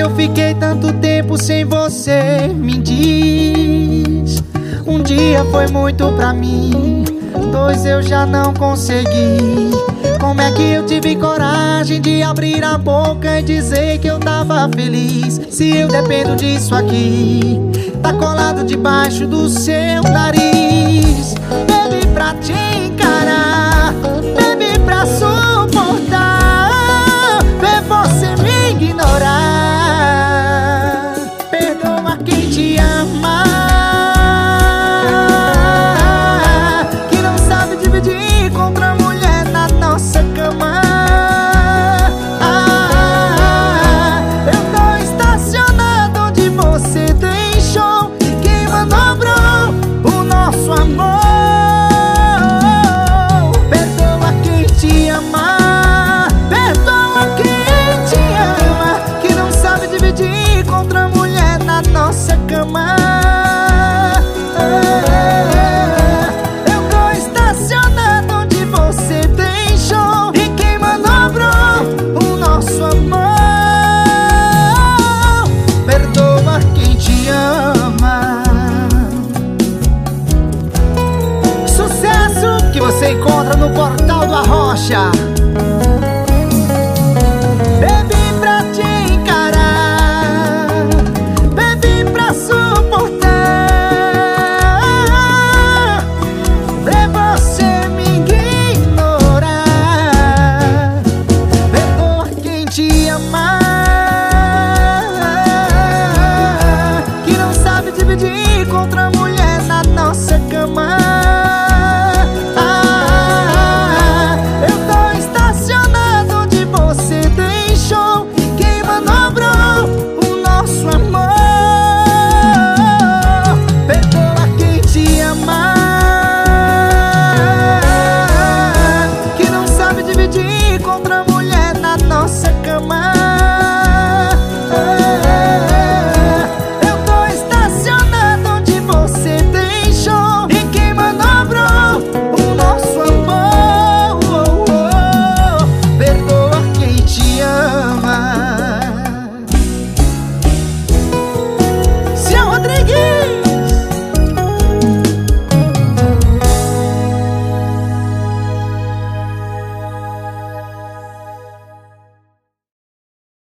eu fiquei tanto tempo sem você? Me diz. Um dia foi muito pra mim, dois eu já não consegui. Como é que eu tive coragem de abrir a boca e dizer que eu tava feliz? Se eu dependo disso aqui, tá colado debaixo do seu nariz. Quem te ama. Você encontra no portal do Arrocha. Bebi pra te encarar, bebi pra suportar, ver você me ignorar. Perdoa quem te ama, que não sabe dividir contra encontra mulher na nossa cama. Ah, ah.